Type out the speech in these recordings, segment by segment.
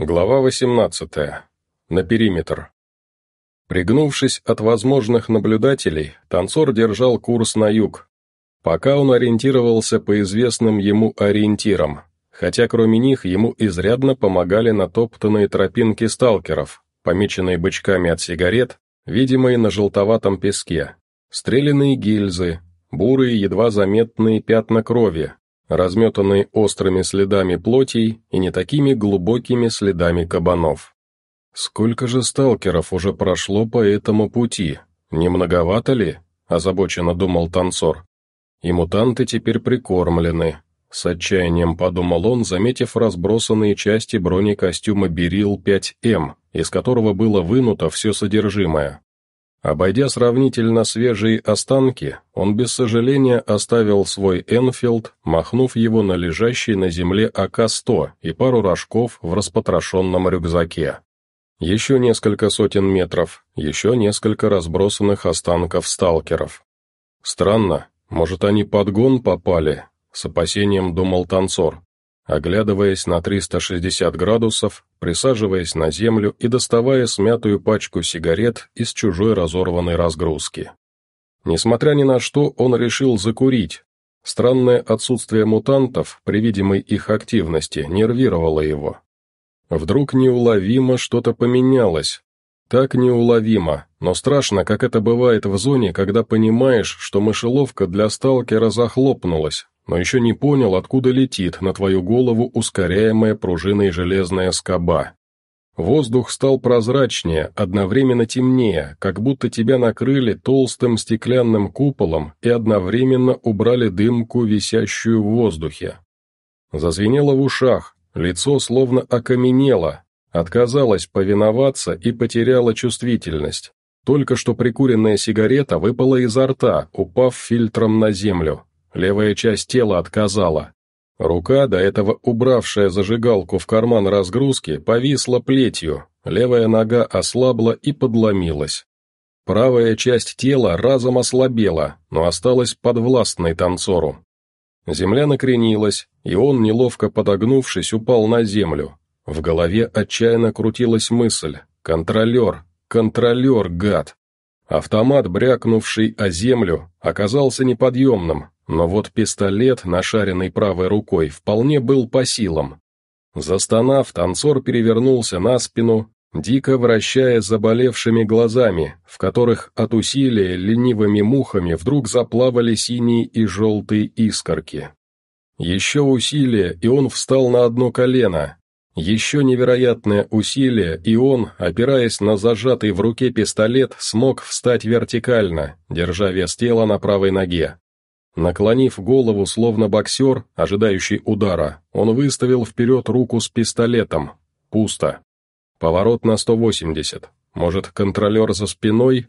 Глава 18. На периметр. Пригнувшись от возможных наблюдателей, танцор держал курс на юг. Пока он ориентировался по известным ему ориентирам, хотя кроме них ему изрядно помогали натоптанные тропинки сталкеров, помеченные бычками от сигарет, видимые на желтоватом песке, стрелянные гильзы, бурые едва заметные пятна крови, разметанные острыми следами плотей и не такими глубокими следами кабанов. «Сколько же сталкеров уже прошло по этому пути? Не многовато ли?» – озабоченно думал танцор. «И мутанты теперь прикормлены». С отчаянием подумал он, заметив разбросанные части бронекостюма «Берил-5М», из которого было вынуто все содержимое. Обойдя сравнительно свежие останки, он без сожаления оставил свой Энфилд, махнув его на лежащий на земле АК-100 и пару рожков в распотрошенном рюкзаке. Еще несколько сотен метров, еще несколько разбросанных останков сталкеров. Странно, может они под гон попали, с опасением думал танцор оглядываясь на 360 градусов, присаживаясь на землю и доставая смятую пачку сигарет из чужой разорванной разгрузки. Несмотря ни на что, он решил закурить. Странное отсутствие мутантов при видимой их активности нервировало его. Вдруг неуловимо что-то поменялось. Так неуловимо, но страшно, как это бывает в зоне, когда понимаешь, что мышеловка для сталкера захлопнулась, но еще не понял, откуда летит на твою голову ускоряемая пружиной железная скоба. Воздух стал прозрачнее, одновременно темнее, как будто тебя накрыли толстым стеклянным куполом и одновременно убрали дымку, висящую в воздухе. Зазвенело в ушах, лицо словно окаменело, отказалось повиноваться и потеряло чувствительность. Только что прикуренная сигарета выпала изо рта, упав фильтром на землю. Левая часть тела отказала. Рука, до этого убравшая зажигалку в карман разгрузки, повисла плетью, левая нога ослабла и подломилась. Правая часть тела разом ослабела, но осталась подвластной танцору. Земля накренилась, и он, неловко подогнувшись, упал на землю. В голове отчаянно крутилась мысль «Контролер! Контролер, гад!» Автомат, брякнувший о землю, оказался неподъемным, но вот пистолет, нашаренный правой рукой, вполне был по силам. Застонав, танцор перевернулся на спину, дико вращая заболевшими глазами, в которых от усилия ленивыми мухами вдруг заплавали синие и желтые искорки. Еще усилие, и он встал на одно колено. Еще невероятное усилие, и он, опираясь на зажатый в руке пистолет, смог встать вертикально, держа вес тела на правой ноге. Наклонив голову, словно боксер, ожидающий удара, он выставил вперед руку с пистолетом. Пусто. Поворот на 180. Может, контролер за спиной?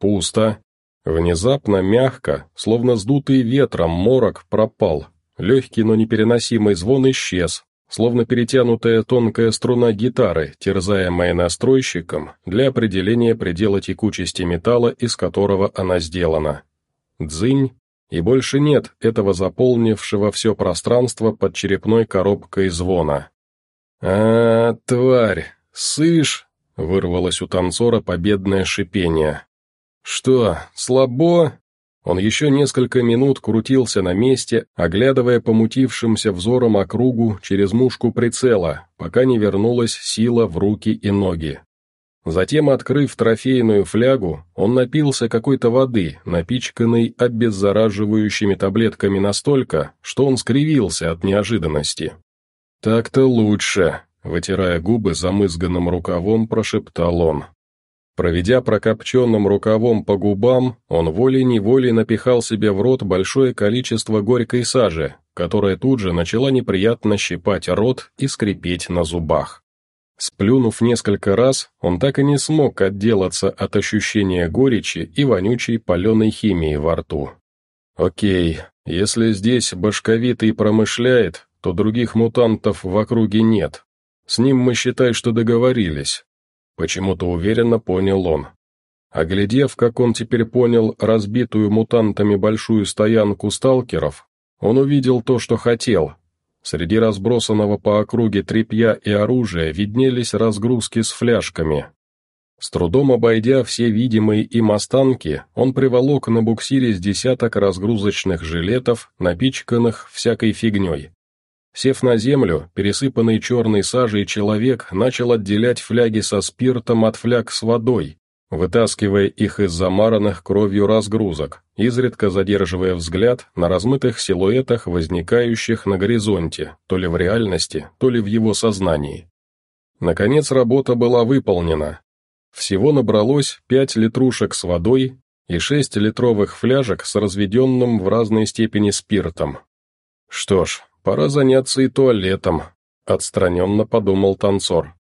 Пусто. Внезапно, мягко, словно сдутый ветром, морок пропал. Легкий, но непереносимый звон исчез, словно перетянутая тонкая струна гитары, терзаемая настройщиком для определения предела текучести металла, из которого она сделана. Дзынь, и больше нет этого заполнившего все пространство под черепной коробкой звона. а, тварь! Сышь!» — вырвалось у танцора победное шипение. «Что, слабо?» Он еще несколько минут крутился на месте, оглядывая помутившимся взором округу через мушку прицела, пока не вернулась сила в руки и ноги. Затем, открыв трофейную флягу, он напился какой-то воды, напичканной обеззараживающими таблетками настолько, что он скривился от неожиданности. «Так-то лучше», — вытирая губы замызганным рукавом, прошептал он. Проведя прокопченным рукавом по губам, он волей-неволей напихал себе в рот большое количество горькой сажи, которая тут же начала неприятно щипать рот и скрипеть на зубах. Сплюнув несколько раз, он так и не смог отделаться от ощущения горечи и вонючей паленой химии во рту. «Окей, если здесь башковитый промышляет, то других мутантов в округе нет. С ним мы считай, что договорились», — почему-то уверенно понял он. Оглядев, как он теперь понял, разбитую мутантами большую стоянку сталкеров, он увидел то, что хотел. Среди разбросанного по округе тряпья и оружия виднелись разгрузки с фляжками. С трудом обойдя все видимые им останки, он приволок на буксире с десяток разгрузочных жилетов, напичканных всякой фигней. Сев на землю, пересыпанный черной сажей человек начал отделять фляги со спиртом от фляг с водой, вытаскивая их из замаранных кровью разгрузок, изредка задерживая взгляд на размытых силуэтах, возникающих на горизонте, то ли в реальности, то ли в его сознании. Наконец работа была выполнена. Всего набралось пять литрушек с водой и шесть литровых фляжек с разведенным в разной степени спиртом. Что ж, пора заняться и туалетом, отстраненно подумал танцор.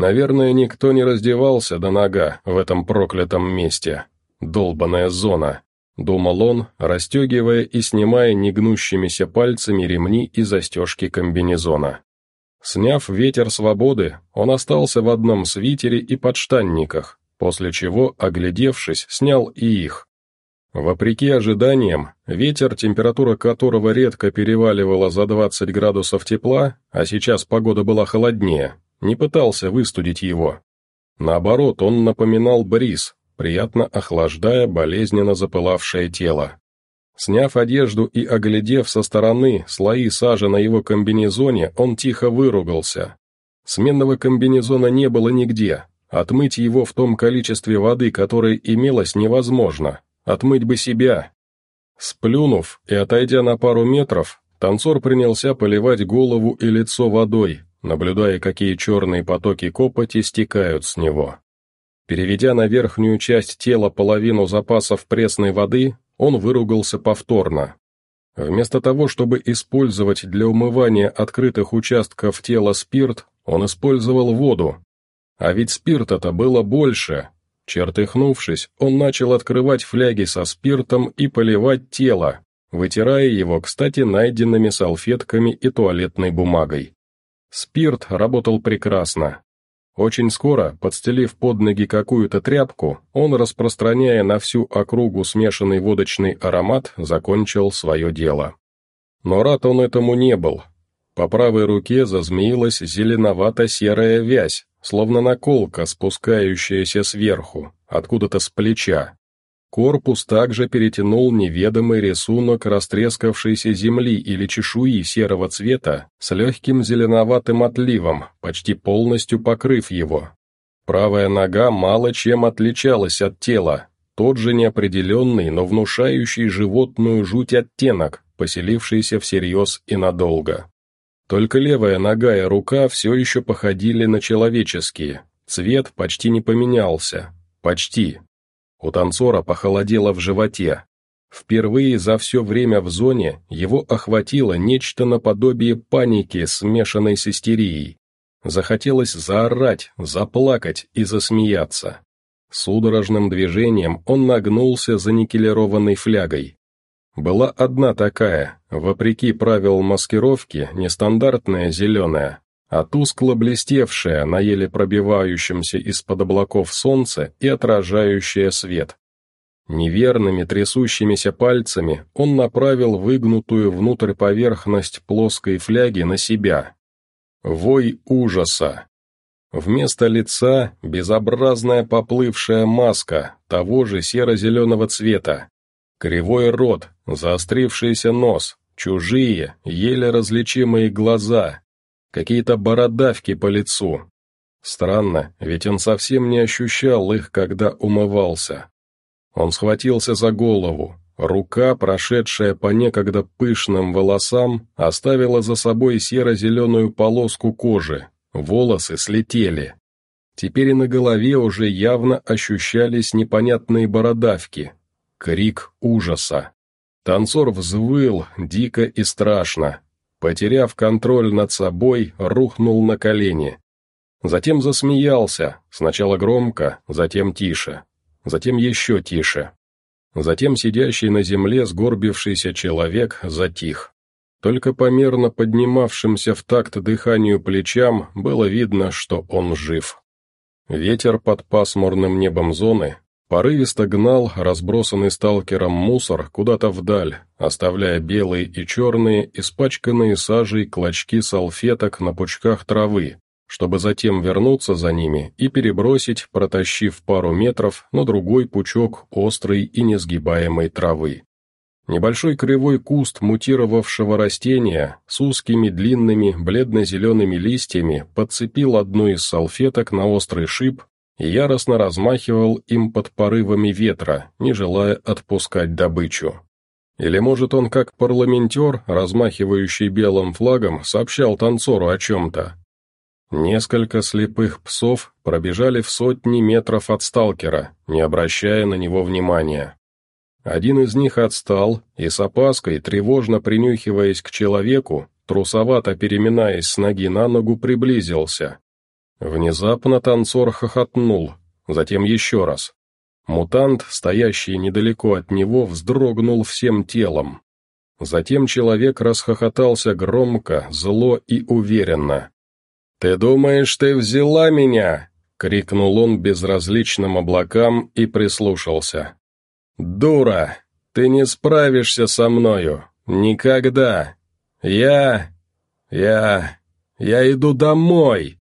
Наверное, никто не раздевался до нога в этом проклятом месте. Долбаная зона, думал он, расстегивая и снимая негнущимися пальцами ремни и застежки комбинезона. Сняв ветер свободы, он остался в одном свитере и подштанниках, после чего, оглядевшись, снял и их. Вопреки ожиданиям, ветер, температура которого редко переваливала за 20 градусов тепла, а сейчас погода была холоднее, не пытался выстудить его. Наоборот, он напоминал бриз, приятно охлаждая болезненно запылавшее тело. Сняв одежду и оглядев со стороны слои сажи на его комбинезоне, он тихо выругался. Сменного комбинезона не было нигде, отмыть его в том количестве воды, которое имелось, невозможно, отмыть бы себя. Сплюнув и отойдя на пару метров, танцор принялся поливать голову и лицо водой, наблюдая, какие черные потоки копоти стекают с него. Переведя на верхнюю часть тела половину запасов пресной воды, он выругался повторно. Вместо того, чтобы использовать для умывания открытых участков тела спирт, он использовал воду. А ведь спирта-то было больше. Чертыхнувшись, он начал открывать фляги со спиртом и поливать тело, вытирая его, кстати, найденными салфетками и туалетной бумагой. Спирт работал прекрасно. Очень скоро, подстелив под ноги какую-то тряпку, он, распространяя на всю округу смешанный водочный аромат, закончил свое дело. Но рад он этому не был. По правой руке зазмеилась зеленовато-серая вязь, словно наколка, спускающаяся сверху, откуда-то с плеча. Корпус также перетянул неведомый рисунок растрескавшейся земли или чешуи серого цвета с легким зеленоватым отливом, почти полностью покрыв его. Правая нога мало чем отличалась от тела, тот же неопределенный, но внушающий животную жуть оттенок, поселившийся всерьез и надолго. Только левая нога и рука все еще походили на человеческие, цвет почти не поменялся, почти, у танцора похолодело в животе. Впервые за все время в зоне его охватило нечто наподобие паники, смешанной с истерией. Захотелось заорать, заплакать и засмеяться. Судорожным движением он нагнулся за никелированной флягой. Была одна такая, вопреки правил маскировки, нестандартная зеленая, а тускло блестевшее на еле пробивающемся из-под облаков солнце и отражающее свет. Неверными трясущимися пальцами он направил выгнутую внутрь поверхность плоской фляги на себя. Вой ужаса. Вместо лица безобразная поплывшая маска того же серо-зеленого цвета. Кривой рот, заострившийся нос, чужие, еле различимые глаза, какие-то бородавки по лицу. Странно, ведь он совсем не ощущал их, когда умывался. Он схватился за голову, рука, прошедшая по некогда пышным волосам, оставила за собой серо-зеленую полоску кожи, волосы слетели. Теперь и на голове уже явно ощущались непонятные бородавки. Крик ужаса. Танцор взвыл дико и страшно, Потеряв контроль над собой, рухнул на колени. Затем засмеялся, сначала громко, затем тише, затем еще тише. Затем сидящий на земле сгорбившийся человек затих. Только померно поднимавшимся в такт дыханию плечам было видно, что он жив. Ветер под пасмурным небом зоны порывисто гнал разбросанный сталкером мусор куда-то вдаль, оставляя белые и черные, испачканные сажей клочки салфеток на пучках травы, чтобы затем вернуться за ними и перебросить, протащив пару метров, на другой пучок острой и несгибаемой травы. Небольшой кривой куст мутировавшего растения с узкими длинными бледно-зелеными листьями подцепил одну из салфеток на острый шип яростно размахивал им под порывами ветра, не желая отпускать добычу. Или, может, он как парламентер, размахивающий белым флагом, сообщал танцору о чем-то. Несколько слепых псов пробежали в сотни метров от сталкера, не обращая на него внимания. Один из них отстал и с опаской, тревожно принюхиваясь к человеку, трусовато переминаясь с ноги на ногу, приблизился. Внезапно танцор хохотнул, затем еще раз. Мутант, стоящий недалеко от него, вздрогнул всем телом. Затем человек расхохотался громко, зло и уверенно. «Ты думаешь, ты взяла меня?» — крикнул он безразличным облакам и прислушался. «Дура! Ты не справишься со мною! Никогда! Я... я... я иду домой!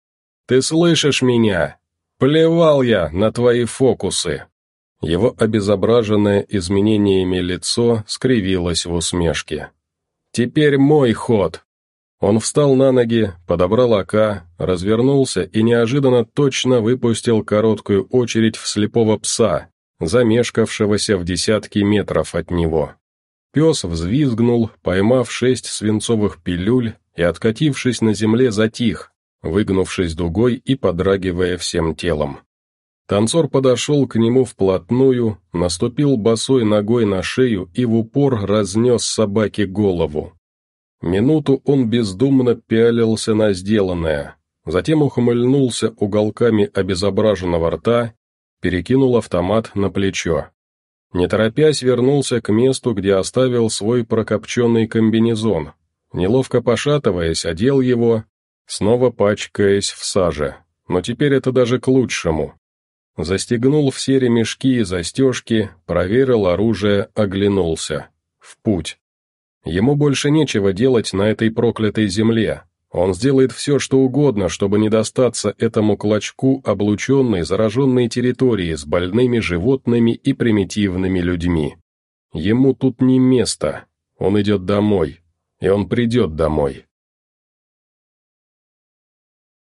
Ты слышишь меня? Плевал я на твои фокусы!» Его обезображенное изменениями лицо скривилось в усмешке. «Теперь мой ход!» Он встал на ноги, подобрал ока, развернулся и неожиданно точно выпустил короткую очередь в слепого пса, замешкавшегося в десятки метров от него. Пес взвизгнул, поймав шесть свинцовых пилюль и, откатившись на земле, затих, выгнувшись дугой и подрагивая всем телом. Танцор подошел к нему вплотную, наступил босой ногой на шею и в упор разнес собаке голову. Минуту он бездумно пялился на сделанное, затем ухмыльнулся уголками обезображенного рта перекинул автомат на плечо. Не торопясь, вернулся к месту, где оставил свой прокопченный комбинезон. Неловко пошатываясь, одел его, снова пачкаясь в саже. Но теперь это даже к лучшему. Застегнул все ремешки и застежки, проверил оружие, оглянулся. В путь. Ему больше нечего делать на этой проклятой земле, он сделает все, что угодно, чтобы не достаться этому клочку облученной, зараженной территории с больными животными и примитивными людьми. Ему тут не место. Он идет домой. И он придет домой.